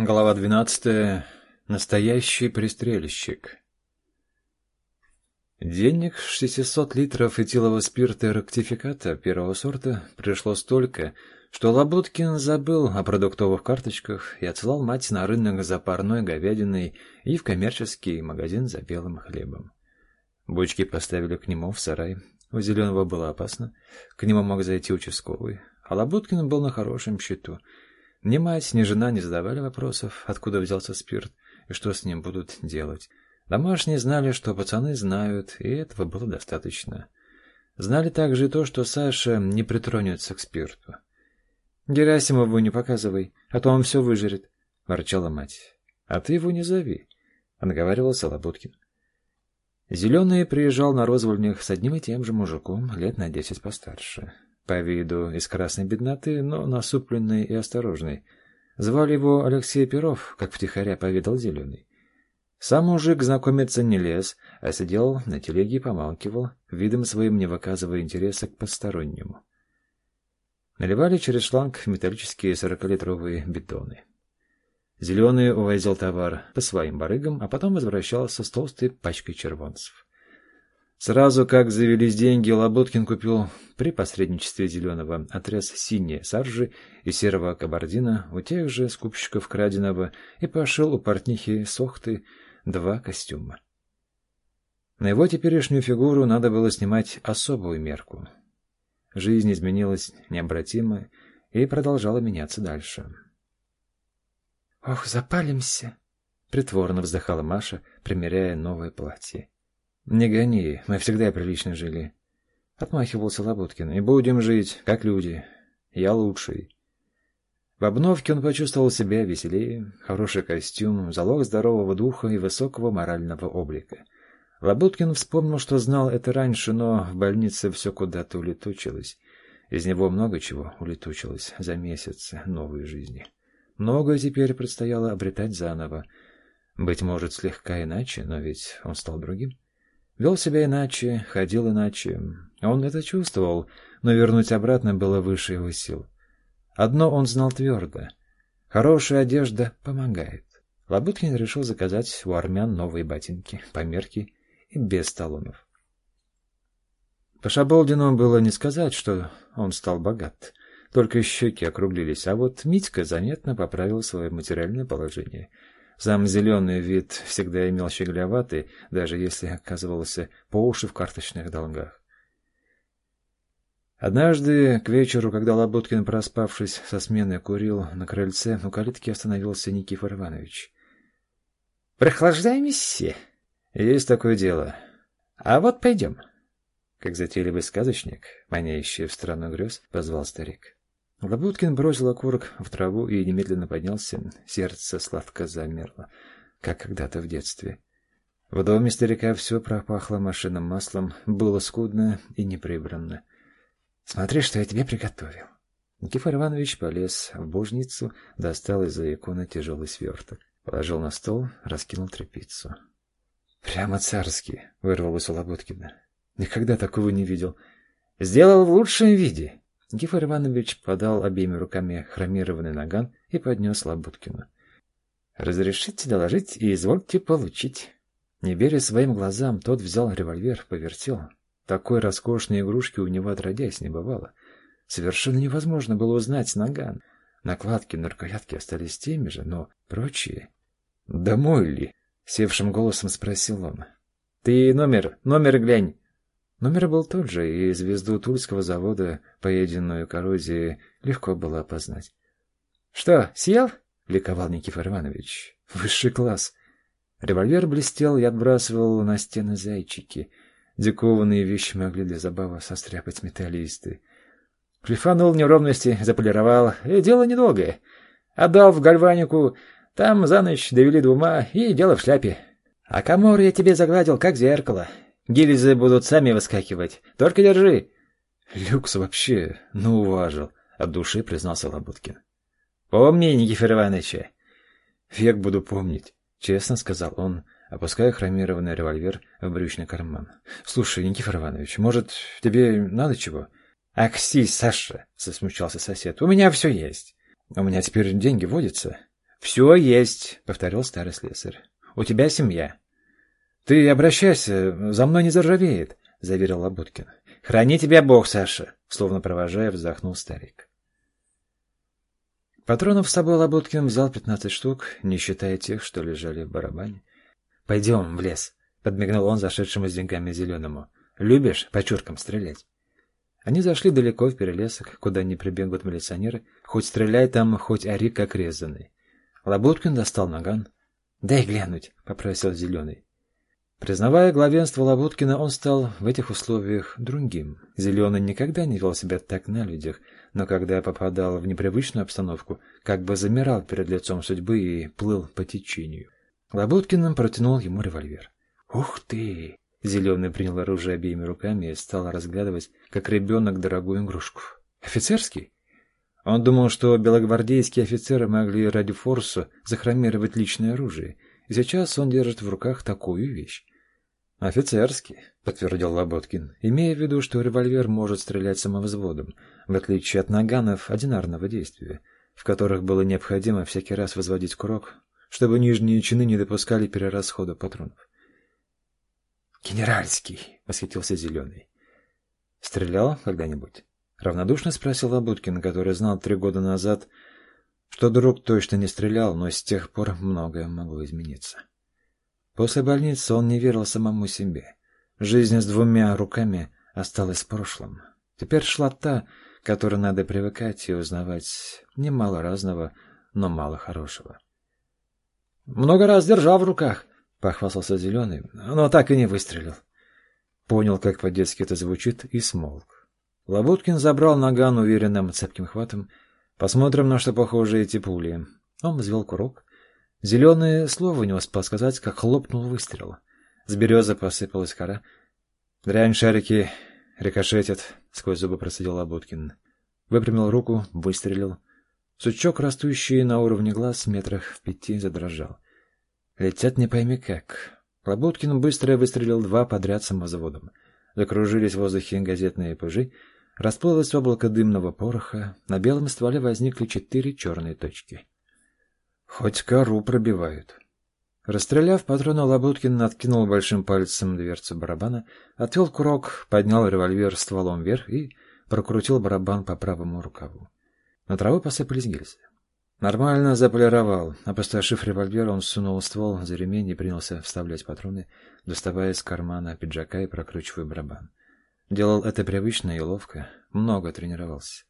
Глава 12. Настоящий пристрельщик. Денег 600 литров этилового спирта и ректификата первого сорта пришло столько, что Лабуткин забыл о продуктовых карточках и отсылал мать на рынок за парной говядиной и в коммерческий магазин за белым хлебом. Бочки поставили к нему в сарай. У Зеленого было опасно. К нему мог зайти участковый. А Лабуткин был на хорошем счету — ни мать, ни жена не задавали вопросов, откуда взялся спирт и что с ним будут делать. Домашние знали, что пацаны знают, и этого было достаточно. Знали также и то, что Саша не притронется к спирту. «Герасимову не показывай, а то он все выжрет», — ворчала мать. «А ты его не зови», — отговаривал Солобуткин. Зеленый приезжал на розвольнях с одним и тем же мужиком, лет на десять постарше по виду из красной бедноты, но насупленный и осторожный. Звали его Алексей Перов, как втихаря поведал Зеленый. Сам мужик знакомиться не лез, а сидел на телеге и помалкивал, видом своим не выказывая интереса к постороннему. Наливали через шланг металлические сорокалитровые бетоны. Зеленый увозил товар по своим барыгам, а потом возвращался с толстой пачкой червонцев. Сразу как завелись деньги, Лоботкин купил при посредничестве Зеленого отряс синей саржи и серого кабардина у тех же скупщиков краденого и пошил у портнихи Сохты два костюма. На его теперешнюю фигуру надо было снимать особую мерку. Жизнь изменилась необратимо и продолжала меняться дальше. «Ох, запалимся!» — притворно вздыхала Маша, примеряя новое платье. «Не гони, мы всегда прилично жили». Отмахивался Лоботкин. «И будем жить, как люди. Я лучший». В обновке он почувствовал себя веселее, хороший костюм, залог здорового духа и высокого морального облика. Лоботкин вспомнил, что знал это раньше, но в больнице все куда-то улетучилось. Из него много чего улетучилось за месяц новой жизни. Многое теперь предстояло обретать заново. Быть может, слегка иначе, но ведь он стал другим. Вел себя иначе, ходил иначе. Он это чувствовал, но вернуть обратно было выше его сил. Одно он знал твердо. Хорошая одежда помогает. Лабуткин решил заказать у армян новые ботинки, померки и без талонов. По Шаболдину было не сказать, что он стал богат. Только щеки округлились, а вот Митька заметно поправил свое материальное положение — сам зеленый вид всегда имел щегляватый, даже если оказывался по уши в карточных долгах. Однажды к вечеру, когда Лоботкин, проспавшись со смены, курил на крыльце, у калитки остановился Никифор Иванович. — Прохлаждаемся? — Есть такое дело. — А вот пойдем. Как затейливый сказочник, манящий в страну грез, позвал старик. Лабуткин бросил окурок в траву и немедленно поднялся. Сердце сладко замерло, как когда-то в детстве. В доме старика все пропахло машинным маслом, было скудно и неприбранно. «Смотри, что я тебе приготовил». Никифор Иванович полез в божницу, достал из-за иконы тяжелый сверток. Положил на стол, раскинул тряпицу. «Прямо царский!» — вырвалось у Лоботкина. «Никогда такого не видел. Сделал в лучшем виде!» Гифор Иванович подал обеими руками хромированный наган и поднес Лабуткину. «Разрешите доложить и извольте получить». Не веря своим глазам, тот взял револьвер, повертел. Такой роскошной игрушки у него отродясь не бывало. Совершенно невозможно было узнать наган. Накладки на рукоятке остались теми же, но прочие... «Домой ли?» — севшим голосом спросил он. «Ты номер, номер глянь!» Номер был тот же, и звезду Тульского завода, поеденную коррозией, легко было опознать. — Что, съел? — ликовал Никифор Иванович. — Высший класс. Револьвер блестел и отбрасывал на стены зайчики. Дикованные вещи могли для забавы состряпать металлисты. Шлифанул неровности, заполировал. И дело недолгое. Отдал в гальванику, там за ночь довели двума, и дело в шляпе. А комор я тебе загладил, как зеркало. Гильзы будут сами выскакивать. Только держи. Люкс вообще, ну, уважил. От души признался Лоботкин. Помни, Никифор Иванович. Век буду помнить, честно сказал он, опуская хромированный револьвер в брючный карман. Слушай, Никифор Иванович, может, тебе надо чего? Аксись, Саша, засмущался сосед. У меня все есть. У меня теперь деньги водятся. «Все есть», — повторил старый слесарь. «У тебя семья». «Ты обращайся, за мной не заржавеет», — заверил Лабуткин. «Храни тебя Бог, Саша», — словно провожая, вздохнул старик. Патронов с собой Лабуткин взял пятнадцать штук, не считая тех, что лежали в барабане. «Пойдем в лес», — подмигнул он зашедшему с деньгами зеленому. «Любишь по чуркам стрелять?» Они зашли далеко в перелесок, куда не прибегут милиционеры, хоть стреляй там, хоть ори как резанный. Лабуткин достал наган. «Дай глянуть», — попросил Зеленый. Признавая главенство Лабуткина, он стал в этих условиях другим. Зеленый никогда не вел себя так на людях, но когда попадал в непривычную обстановку, как бы замирал перед лицом судьбы и плыл по течению. Лабуткин протянул ему револьвер. «Ух ты!» Зеленый принял оружие обеими руками и стал разглядывать, как ребенок, дорогую игрушку. «Офицерский?» Он думал, что белогвардейские офицеры могли ради форсу захромировать личное оружие, и сейчас он держит в руках такую вещь. «Офицерский», — подтвердил Лоботкин, имея в виду, что револьвер может стрелять самовзводом, в отличие от наганов одинарного действия, в которых было необходимо всякий раз возводить курок, чтобы нижние чины не допускали перерасхода патронов. «Генеральский!» — восхитился Зеленый. «Стрелял когда-нибудь?» — равнодушно спросил Лабуткин, который знал три года назад, что друг точно не стрелял, но с тех пор многое могло измениться. После больницы он не верил самому себе. Жизнь с двумя руками осталась в прошлом. Теперь шла та, которой надо привыкать и узнавать немало разного, но мало хорошего. «Много раз держал в руках», — похвастался Зеленый, но так и не выстрелил. Понял, как по-детски это звучит, и смолк. Лабуткин забрал наган уверенным цепким хватом. «Посмотрим, на что похожи эти пули». Он взвел курок, Зеленое слово не успел сказать, как хлопнул выстрел. С березы посыпалась кора. «Дрянь шарики рикошетят», — сквозь зубы процедил Лабуткин. Выпрямил руку, выстрелил. Сучок, растущий на уровне глаз, метрах в пяти, задрожал. Летят не пойми как. Лабуткин быстро выстрелил два подряд самозаводом. Закружились в воздухе газетные пыжи, расплылось облако дымного пороха, на белом стволе возникли четыре черные точки. Хоть кору пробивают. Расстреляв патрона, Лабуткин откинул большим пальцем дверцу барабана, отвел курок, поднял револьвер стволом вверх и прокрутил барабан по правому рукаву. На траву посыпались гильзы. Нормально заполировал. Опустошив револьвер, он сунул ствол за ремень и принялся вставлять патроны, доставая из кармана пиджака и прокручивая барабан. Делал это привычно и ловко, много тренировался.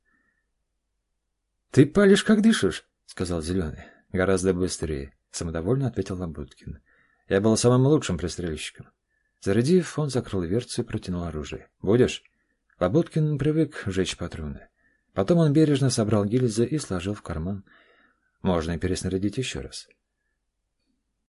— Ты палишь, как дышишь, — сказал Зеленый. Гораздо быстрее, самодовольно ответил Лабуткин. Я был самым лучшим пристрельщиком. Зарядив, он закрыл дверцу и протянул оружие. Будешь? Лабуткин привык жечь патроны. Потом он бережно собрал гильзы и сложил в карман. Можно переснарядить еще раз.